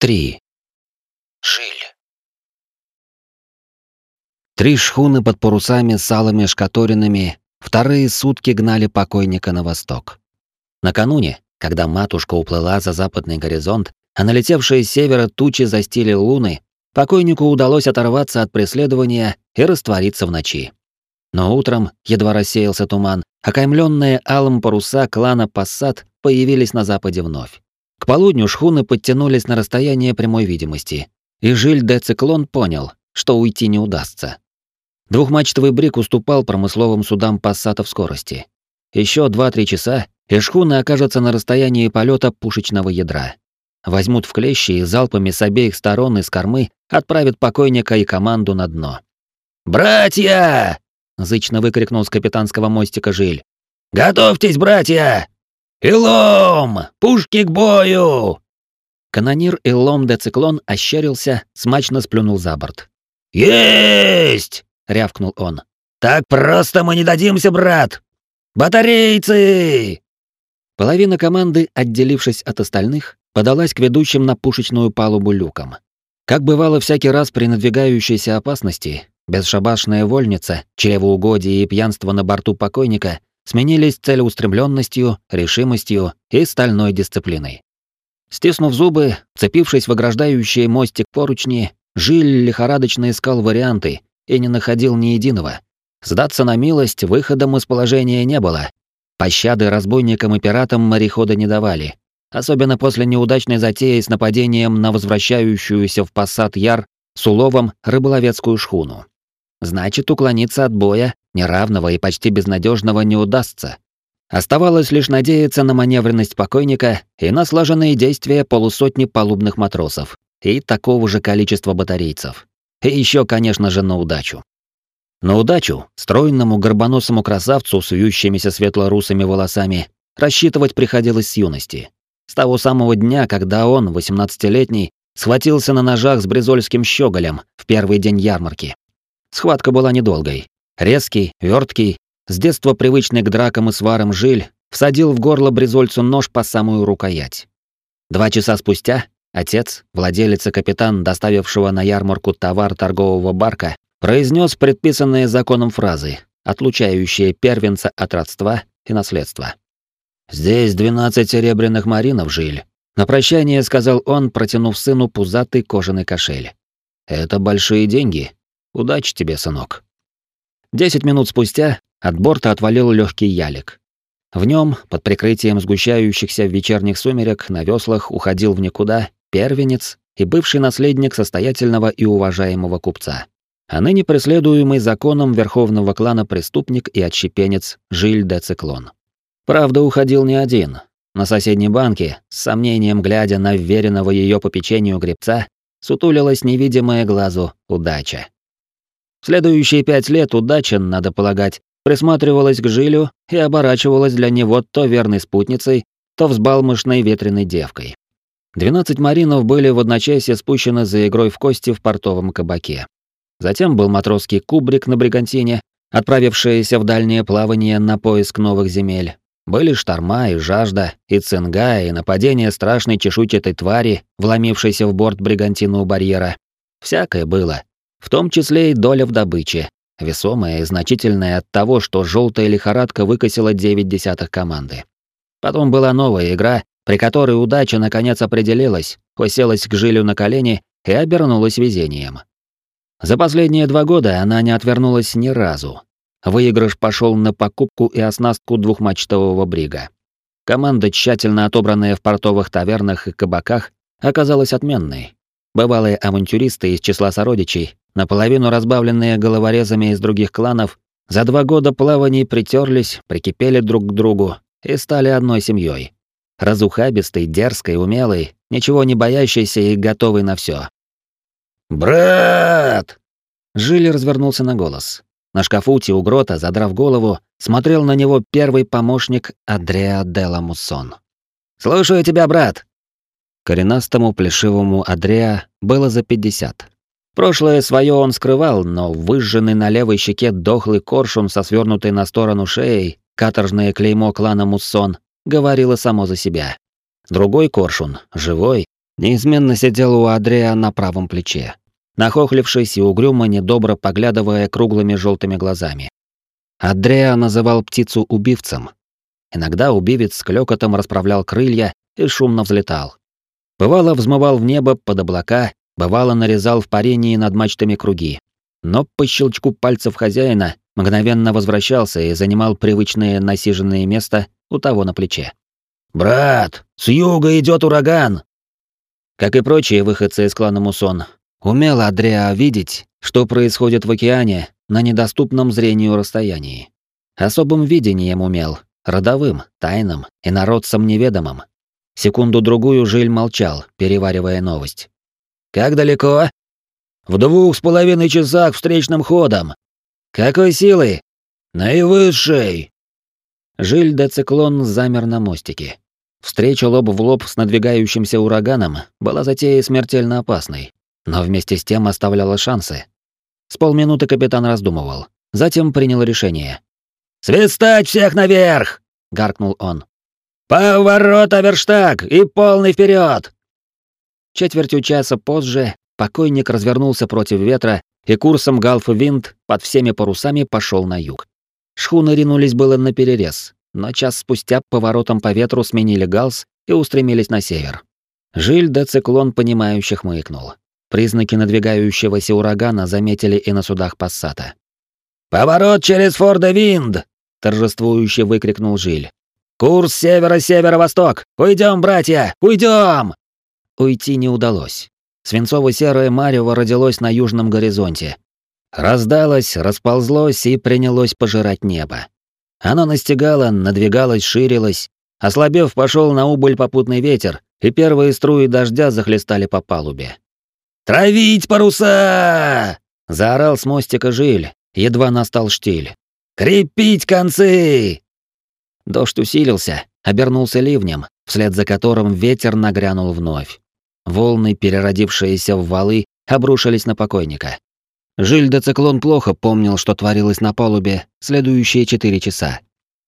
3. Жиль. Три шхуны под парусами с алыми шкаторинами вторые сутки гнали покойника на восток. Накануне, когда матушка уплыла за западный горизонт, а налетевшие с севера тучи застили луны, покойнику удалось оторваться от преследования и раствориться в ночи. Но утром, едва рассеялся туман, окаймленные алым паруса клана Пассат появились на западе вновь. К полудню шхуны подтянулись на расстояние прямой видимости, и Жиль де Циклон понял, что уйти не удастся. Двухмачтовый брик уступал промысловым судам пассата в скорости. Еще 2-3 часа, и шхуны окажутся на расстоянии полета пушечного ядра. Возьмут в клещи и залпами с обеих сторон из кормы отправят покойника и команду на дно. «Братья!» — зычно выкрикнул с капитанского мостика Жиль. «Готовьтесь, братья! «Илом! Пушки к бою!» Канонир Илом де Циклон ощерился, смачно сплюнул за борт. «Есть!» — рявкнул он. «Так просто мы не дадимся, брат! Батарейцы!» Половина команды, отделившись от остальных, подалась к ведущим на пушечную палубу люкам. Как бывало всякий раз при надвигающейся опасности, бесшабашная вольница, чревоугодие и пьянство на борту покойника сменились целеустремленностью, решимостью и стальной дисциплиной. Стиснув зубы, цепившись в ограждающие мостик поручни, Жиль лихорадочно искал варианты и не находил ни единого. Сдаться на милость выходом из положения не было. Пощады разбойникам и пиратам морехода не давали, особенно после неудачной затеи с нападением на возвращающуюся в посад Яр с уловом рыболовецкую шхуну. Значит, уклониться от боя, неравного и почти безнадежного, не удастся. Оставалось лишь надеяться на маневренность покойника и на слаженные действия полусотни палубных матросов и такого же количества батарейцев. И еще, конечно же, на удачу. На удачу, стройному горбоносому красавцу с вьющимися светло-русыми волосами, рассчитывать приходилось с юности. С того самого дня, когда он, 18-летний, схватился на ножах с бризольским щеголем в первый день ярмарки. Схватка была недолгой. Резкий, верткий, с детства привычный к дракам и сварам жиль, всадил в горло бризольцу нож по самую рукоять. Два часа спустя отец, владелец и капитан, доставившего на ярмарку товар торгового барка, произнес предписанные законом фразы, отлучающие первенца от родства и наследства. «Здесь двенадцать серебряных маринов, Жиль», — на прощание сказал он, протянув сыну пузатый кожаный кошель. «Это большие деньги, Удачи тебе, сынок. Десять минут спустя от борта отвалил легкий ялик. В нем, под прикрытием сгущающихся в вечерних сумерек, на веслах уходил в никуда первенец и бывший наследник состоятельного и уважаемого купца, а ныне преследуемый законом верховного клана преступник и отщепенец Жиль де Циклон. Правда, уходил не один. На соседней банке, с сомнением глядя на вверенного ее попечению гребца, сутулилась невидимая глазу удача. Следующие пять лет удача, надо полагать, присматривалась к Жилю и оборачивалась для него то верной спутницей, то взбалмошной ветреной девкой. Двенадцать маринов были в одночасье спущены за игрой в кости в портовом кабаке. Затем был матросский кубрик на Бригантине, отправившиеся в дальнее плавание на поиск новых земель. Были шторма и жажда, и цинга, и нападение страшной чешуйчатой твари, вломившейся в борт Бригантина у барьера. Всякое было. В том числе и доля в добыче, весомая и значительная от того, что желтая лихорадка выкосила 9 десятых команды. Потом была новая игра, при которой удача наконец определилась, уселась к жилю на колени и обернулась везением. За последние два года она не отвернулась ни разу. Выигрыш пошел на покупку и оснастку двухмачтового брига. Команда, тщательно отобранная в портовых тавернах и кабаках, оказалась отменной. Бывалые авантюристы из числа сородичей наполовину разбавленные головорезами из других кланов, за два года плаваний притерлись, прикипели друг к другу и стали одной семьей. Разухабистой, дерзкой, умелой, ничего не боящейся и готовой на все. «Брат!» Жили развернулся на голос. На шкафуте у грота, задрав голову, смотрел на него первый помощник Адреа Делла Муссон. «Слушаю тебя, брат!» Коренастому плешивому Адреа было за пятьдесят. Прошлое свое он скрывал, но выжженный на левой щеке дохлый коршун со свернутой на сторону шеей, каторжное клеймо клана Муссон, говорило само за себя. Другой коршун, живой, неизменно сидел у Адрея на правом плече, нахохлившись и угрюмо недобро поглядывая круглыми желтыми глазами. Адреа называл птицу убивцем. Иногда убивец с клёкотом расправлял крылья и шумно взлетал. Бывало, взмывал в небо под облака, бывало, нарезал в парении над мачтами круги. Но по щелчку пальцев хозяина мгновенно возвращался и занимал привычное насиженное место у того на плече. «Брат, с юга идет ураган!» Как и прочие выходцы из клана Мусон, умел Адреа видеть, что происходит в океане на недоступном зрению расстоянии. Особым видением умел, родовым, тайным и народцам неведомым. Секунду-другую Жиль молчал, переваривая новость. «Как далеко?» «В двух с половиной часах встречным ходом». «Какой силы?» «Наивысшей!» Жиль де Циклон замер на мостике. Встреча лоб в лоб с надвигающимся ураганом была затеей смертельно опасной, но вместе с тем оставляла шансы. С полминуты капитан раздумывал, затем принял решение. «Свистать всех наверх!» — гаркнул он. «Поворот, оверштаг, и полный вперед! Четвертью часа позже покойник развернулся против ветра и курсом галфвинд под всеми парусами пошел на юг. Шхуны ринулись было наперерез, но час спустя поворотом по ветру сменили галс и устремились на север. Жиль де Циклон понимающе хмыкнул. Признаки надвигающегося урагана заметили и на судах Пассата. «Поворот через Форда-Винд!» — торжествующе выкрикнул Жиль. «Курс северо-северо-восток! Уйдем, братья! Уйдем!» Уйти не удалось. Свинцово-серое марево родилось на южном горизонте. Раздалось, расползлось и принялось пожирать небо. Оно настигало, надвигалось, ширилось. Ослабев, пошел на убыль попутный ветер, и первые струи дождя захлестали по палубе. «Травить паруса!» — заорал с мостика Жиль, едва настал штиль. «Крепить концы!» Дождь усилился, обернулся ливнем, вслед за которым ветер нагрянул вновь. Волны, переродившиеся в валы, обрушились на покойника. Жиль де Циклон плохо помнил, что творилось на палубе следующие четыре часа.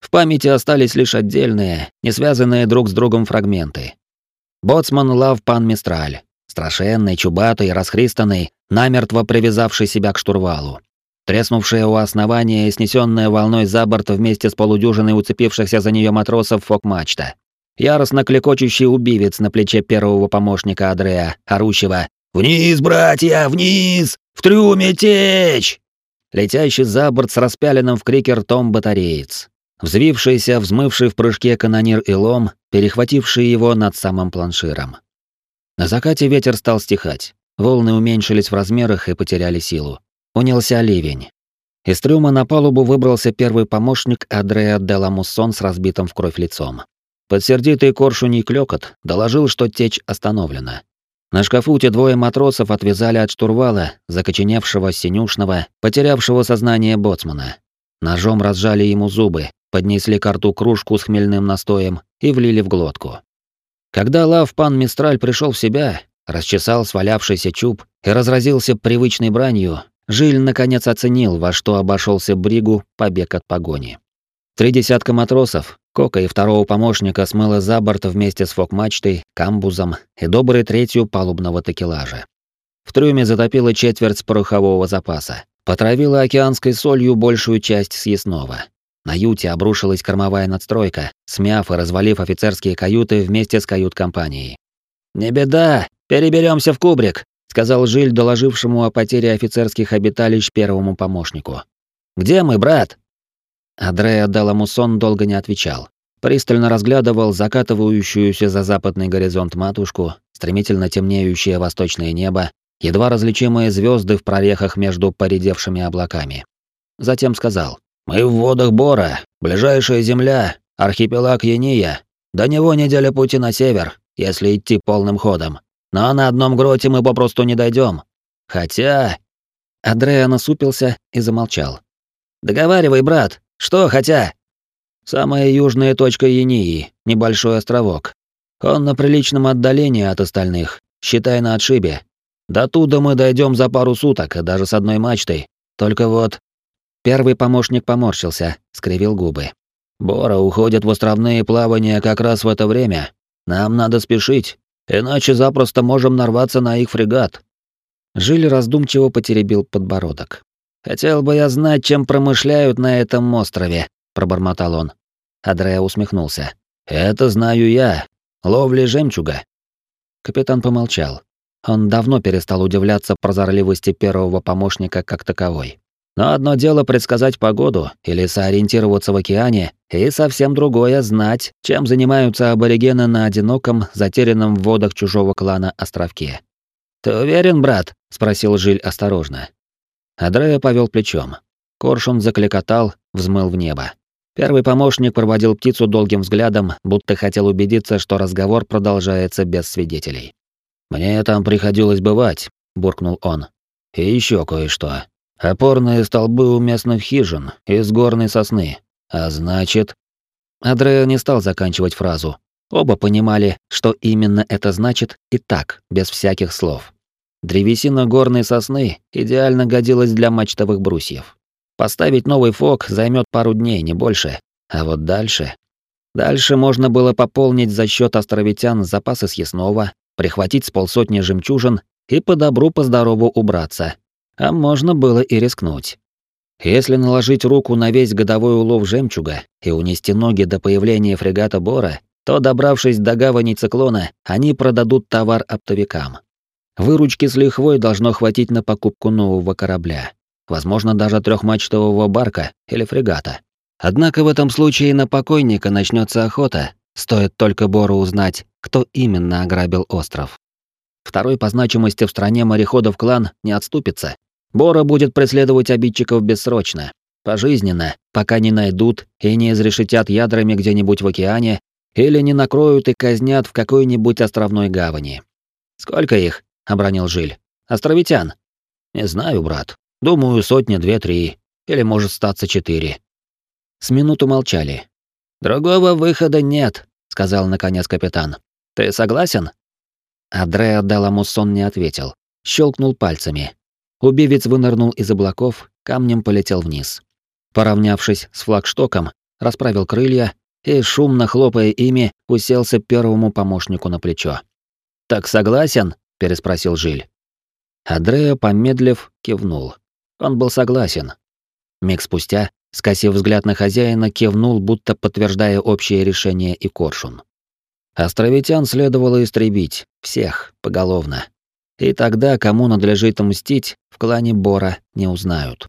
В памяти остались лишь отдельные, не связанные друг с другом фрагменты. Боцман Лав Пан Мистраль, страшенный, чубатый, расхристанный, намертво привязавший себя к штурвалу треснувшая у основания и снесенная волной за борт вместе с полудюжиной уцепившихся за нее матросов фок-мачта. Яростно клекочущий убивец на плече первого помощника Адрея, орущего «Вниз, братья, вниз! В трюме течь!» Летящий за борт с распяленным в крикер том батареец. Взвившийся, взмывший в прыжке канонир и лом, перехвативший его над самым планширом. На закате ветер стал стихать. Волны уменьшились в размерах и потеряли силу. Унялся ливень. Из трюма на палубу выбрался первый помощник Адреа Деламуссон с разбитым в кровь лицом. Под сердитый коршуний клёкот доложил, что течь остановлена. На шкафуте двое матросов отвязали от штурвала закоченевшего синюшного, потерявшего сознание боцмана. Ножом разжали ему зубы, поднесли к рту кружку с хмельным настоем и влили в глотку. Когда лав пан Мистраль пришел в себя, расчесал свалявшийся чуб и разразился привычной бранью, Жиль наконец оценил, во что обошелся Бригу побег от погони. Три десятка матросов, Кока и второго помощника смыло за борт вместе с фок-мачтой, камбузом и доброй третью палубного такелажа. В трюме затопило четверть порохового запаса, потравило океанской солью большую часть съестного. На юте обрушилась кормовая надстройка, смяв и развалив офицерские каюты вместе с кают-компанией. «Не беда, переберемся в кубрик», сказал Жиль доложившему о потере офицерских обиталищ первому помощнику. «Где мы, брат?» Андреа Даламусон долго не отвечал. Пристально разглядывал закатывающуюся за западный горизонт матушку, стремительно темнеющее восточное небо, едва различимые звезды в прорехах между поредевшими облаками. Затем сказал, «Мы в водах Бора, ближайшая земля, архипелаг Яния. До него неделя пути на север, если идти полным ходом. Но на одном гроте мы попросту не дойдем. Хотя...» Андреа насупился и замолчал. «Договаривай, брат. Что хотя?» «Самая южная точка Ении, небольшой островок. Он на приличном отдалении от остальных, считай на отшибе. До туда мы дойдем за пару суток, даже с одной мачтой. Только вот...» Первый помощник поморщился, скривил губы. «Бора уходит в островные плавания как раз в это время. Нам надо спешить, Иначе запросто можем нарваться на их фрегат». Жиль раздумчиво потеребил подбородок. «Хотел бы я знать, чем промышляют на этом острове», — пробормотал он. Адрея усмехнулся. «Это знаю я. Ловли жемчуга». Капитан помолчал. Он давно перестал удивляться прозорливости первого помощника как таковой. Но одно дело предсказать погоду или сориентироваться в океане, и совсем другое знать, чем занимаются аборигены на одиноком, затерянном в водах чужого клана островке. «Ты уверен, брат?» — спросил Жиль осторожно. Адрея повел плечом. Коршун закликотал, взмыл в небо. Первый помощник проводил птицу долгим взглядом, будто хотел убедиться, что разговор продолжается без свидетелей. «Мне там приходилось бывать», — буркнул он. «И еще кое-что. Опорные столбы у местных хижин из горной сосны. А значит...» Адрео не стал заканчивать фразу. Оба понимали, что именно это значит, и так, без всяких слов. Древесина горной сосны идеально годилась для мачтовых брусьев. Поставить новый фок займет пару дней, не больше. А вот дальше... Дальше можно было пополнить за счет островитян запасы съестного, прихватить с полсотни жемчужин и по добру по здорову убраться. А можно было и рискнуть. Если наложить руку на весь годовой улов жемчуга и унести ноги до появления фрегата Бора, то, добравшись до гавани циклона, они продадут товар оптовикам. Выручки с лихвой должно хватить на покупку нового корабля, возможно, даже трехмачтового барка или фрегата. Однако в этом случае на покойника начнется охота, стоит только Бору узнать, кто именно ограбил остров. Второй по значимости в стране мореходов клан не отступится. Бора будет преследовать обидчиков бессрочно, пожизненно, пока не найдут и не изрешетят ядрами где-нибудь в океане или не накроют и казнят в какой-нибудь островной гавани. Сколько их? Обронил Жиль. Островитян. Не знаю, брат. Думаю, сотни две-три. Или, может, статься четыре. С минуту молчали. Другого выхода нет, сказал наконец капитан. Ты согласен? Андреа Даламуссон не ответил. Щелкнул пальцами. Убивец вынырнул из облаков, камнем полетел вниз. Поравнявшись с флагштоком, расправил крылья и, шумно хлопая ими, уселся первому помощнику на плечо. «Так согласен?» Переспросил Жиль. Адреа, помедлив, кивнул. Он был согласен. Миг спустя, скосив взгляд на хозяина, кивнул, будто подтверждая общее решение и коршун. Островитян следовало истребить, всех, поголовно. И тогда, кому надлежит мстить, в клане Бора не узнают.